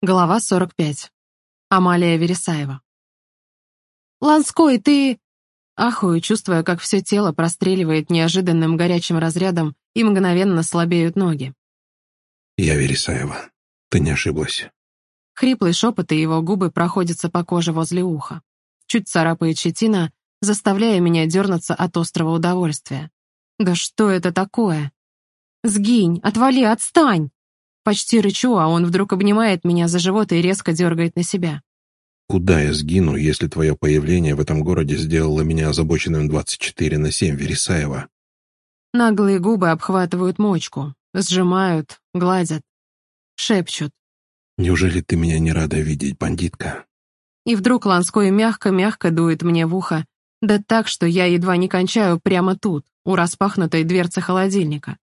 Глава 45. Амалия Вересаева. «Ланской, ты...» Ахую, чувствуя, как все тело простреливает неожиданным горячим разрядом и мгновенно слабеют ноги. «Я Вересаева. Ты не ошиблась». Хриплый шепот и его губы проходятся по коже возле уха. Чуть царапает щетина, заставляя меня дернуться от острого удовольствия. «Да что это такое?» «Сгинь! Отвали! Отстань!» Почти рычу, а он вдруг обнимает меня за живот и резко дергает на себя. «Куда я сгину, если твое появление в этом городе сделало меня озабоченным 24 на 7, Вересаева?» Наглые губы обхватывают мочку, сжимают, гладят, шепчут. «Неужели ты меня не рада видеть, бандитка?» И вдруг Ланской мягко-мягко дует мне в ухо, да так, что я едва не кончаю прямо тут, у распахнутой дверцы холодильника.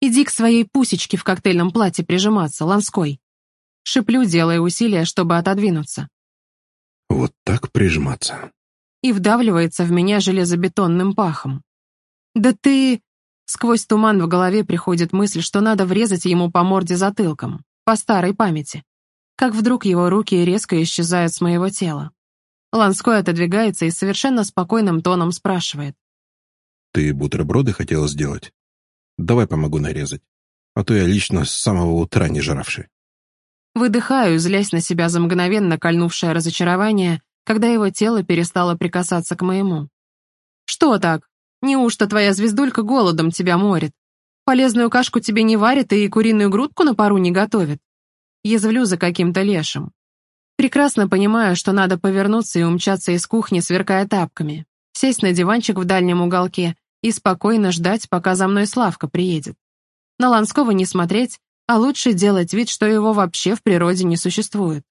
Иди к своей пусечке в коктейльном платье прижиматься, Ланской. Шиплю, делая усилия, чтобы отодвинуться. Вот так прижиматься. И вдавливается в меня железобетонным пахом. Да ты... Сквозь туман в голове приходит мысль, что надо врезать ему по морде затылком, по старой памяти. Как вдруг его руки резко исчезают с моего тела. Ланской отодвигается и совершенно спокойным тоном спрашивает. «Ты бутерброды хотела сделать?» Давай помогу нарезать. А то я лично с самого утра не жравший. Выдыхаю, злясь на себя за мгновенно кольнувшее разочарование, когда его тело перестало прикасаться к моему. «Что так? Неужто твоя звездулька голодом тебя морит? Полезную кашку тебе не варит и куриную грудку на пару не готовит?» Язвлю за каким-то лешим. Прекрасно понимаю, что надо повернуться и умчаться из кухни, сверкая тапками, сесть на диванчик в дальнем уголке и спокойно ждать, пока за мной Славка приедет. На Ланского не смотреть, а лучше делать вид, что его вообще в природе не существует.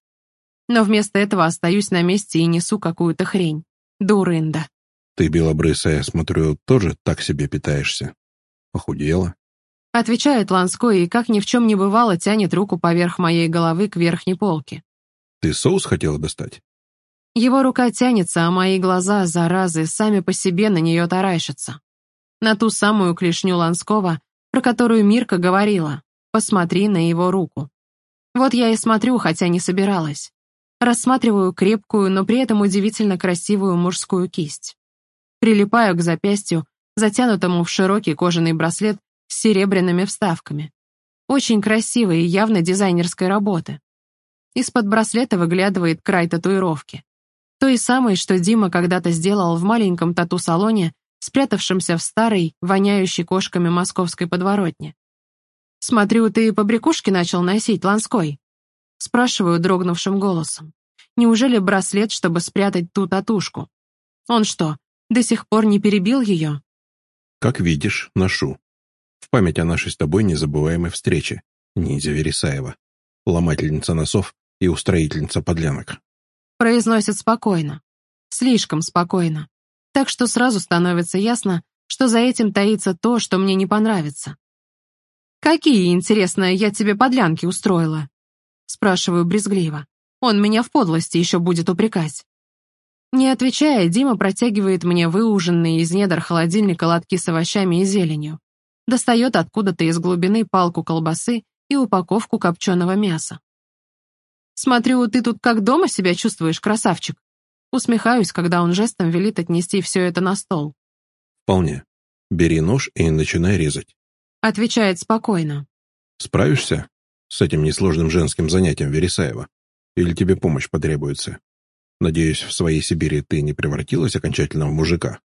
Но вместо этого остаюсь на месте и несу какую-то хрень. Дурында. Ты, белобрысая, смотрю, тоже так себе питаешься. Похудела. Отвечает Ланской и, как ни в чем не бывало, тянет руку поверх моей головы к верхней полке. Ты соус хотела достать? Его рука тянется, а мои глаза, заразы, сами по себе на нее таращатся на ту самую клешню Ланского, про которую Мирка говорила. Посмотри на его руку. Вот я и смотрю, хотя не собиралась. Рассматриваю крепкую, но при этом удивительно красивую мужскую кисть. Прилипаю к запястью, затянутому в широкий кожаный браслет с серебряными вставками. Очень красивой и явно дизайнерской работы. Из-под браслета выглядывает край татуировки. Той самой, что Дима когда-то сделал в маленьком тату-салоне спрятавшимся в старой, воняющей кошками московской подворотне. «Смотрю, ты побрякушки начал носить, Ланской?» Спрашиваю дрогнувшим голосом. «Неужели браслет, чтобы спрятать ту татушку? Он что, до сих пор не перебил ее?» «Как видишь, ношу. В память о нашей с тобой незабываемой встрече, ниндзя Вересаева, ломательница носов и устроительница подлянок». Произносит спокойно. Слишком спокойно так что сразу становится ясно, что за этим таится то, что мне не понравится. «Какие, интересно, я тебе подлянки устроила?» Спрашиваю брезгливо. Он меня в подлости еще будет упрекать. Не отвечая, Дима протягивает мне выуженные из недр холодильника лотки с овощами и зеленью. Достает откуда-то из глубины палку колбасы и упаковку копченого мяса. «Смотрю, ты тут как дома себя чувствуешь, красавчик?» Усмехаюсь, когда он жестом велит отнести все это на стол. «Вполне. Бери нож и начинай резать». Отвечает спокойно. «Справишься с этим несложным женским занятием, Вересаева? Или тебе помощь потребуется? Надеюсь, в своей Сибири ты не превратилась окончательно в мужика?»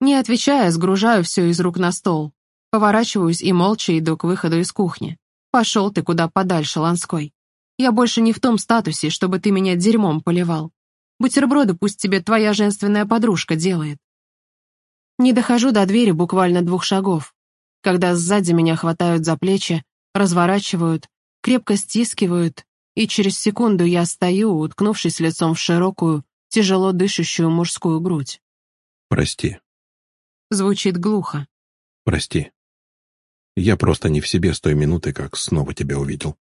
Не отвечая, сгружаю все из рук на стол. Поворачиваюсь и молча иду к выходу из кухни. Пошел ты куда подальше, Ланской. Я больше не в том статусе, чтобы ты меня дерьмом поливал. Бутерброды пусть тебе твоя женственная подружка делает. Не дохожу до двери буквально двух шагов, когда сзади меня хватают за плечи, разворачивают, крепко стискивают, и через секунду я стою, уткнувшись лицом в широкую, тяжело дышащую мужскую грудь. «Прости». Звучит глухо. «Прости. Я просто не в себе с той минуты, как снова тебя увидел».